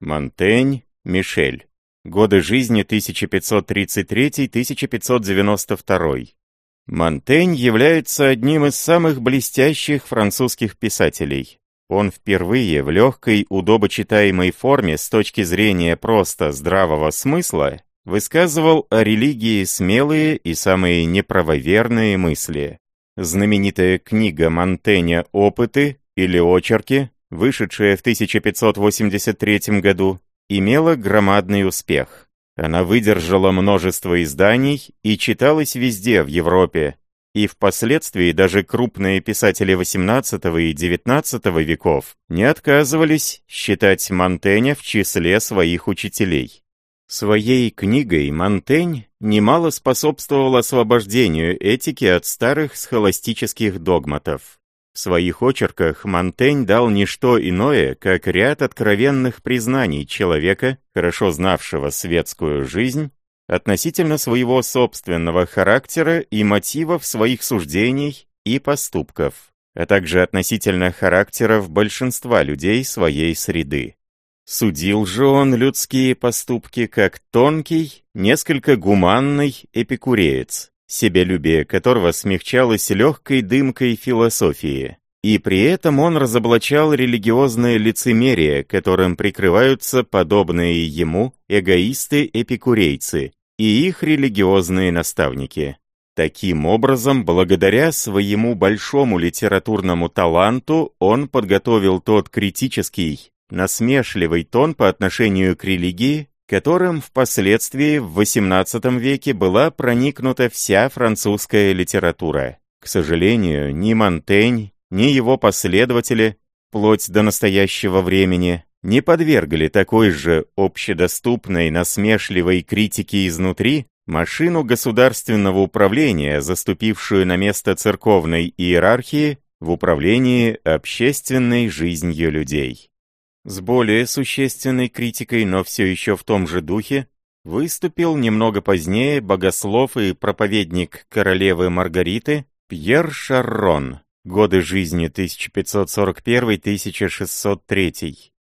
Монтень, Мишель. Годы жизни 1533-1592. Монтень является одним из самых блестящих французских писателей. Он впервые в легкой, удобочитаемой форме с точки зрения просто здравого смысла высказывал о религии смелые и самые неправоверные мысли. Знаменитая книга Монтэня «Опыты» или «Очерки», вышедшая в 1583 году, имела громадный успех. Она выдержала множество изданий и читалась везде в Европе, и впоследствии даже крупные писатели XVIII и XIX веков не отказывались считать Монтэня в числе своих учителей. Своей книгой Монтень немало способствовал освобождению этики от старых схоластических догматов. В своих очерках Монтень дал не что иное, как ряд откровенных признаний человека, хорошо знавшего светскую жизнь, относительно своего собственного характера и мотивов своих суждений и поступков, а также относительно характеров большинства людей своей среды. Судил же он людские поступки как тонкий, несколько гуманный эпикуреец, себялюбие которого смягчалось легкой дымкой философии. И при этом он разоблачал религиозное лицемерие, которым прикрываются подобные ему эгоисты-эпикурейцы и их религиозные наставники. Таким образом, благодаря своему большому литературному таланту, он подготовил тот критический, насмешливый тон по отношению к религии, которым впоследствии в XVIII веке была проникнута вся французская литература. К сожалению, ни Монтень, ни его последователи, вплоть до настоящего времени, не подвергли такой же общедоступной насмешливой критике изнутри машину государственного управления, заступившую на место церковной иерархии в управлении общественной жизнью людей. С более существенной критикой, но все еще в том же духе, выступил немного позднее богослов и проповедник королевы Маргариты Пьер Шаррон, годы жизни 1541-1603.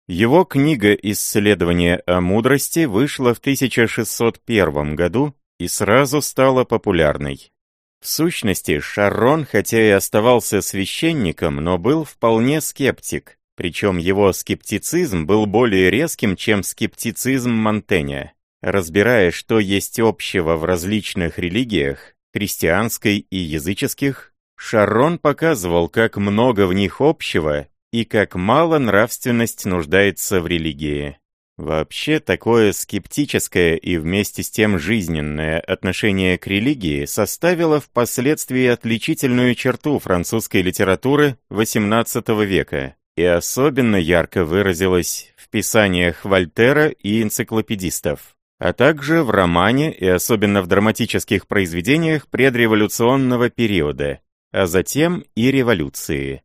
Его книга «Исследование о мудрости» вышла в 1601 году и сразу стала популярной. В сущности, Шаррон, хотя и оставался священником, но был вполне скептик, причем его скептицизм был более резким, чем скептицизм Монтэня. Разбирая, что есть общего в различных религиях, христианской и языческих, Шарон показывал, как много в них общего и как мало нравственность нуждается в религии. Вообще, такое скептическое и вместе с тем жизненное отношение к религии составило впоследствии отличительную черту французской литературы XVIII века и особенно ярко выразилась в писаниях Вольтера и энциклопедистов, а также в романе и особенно в драматических произведениях предреволюционного периода, а затем и революции.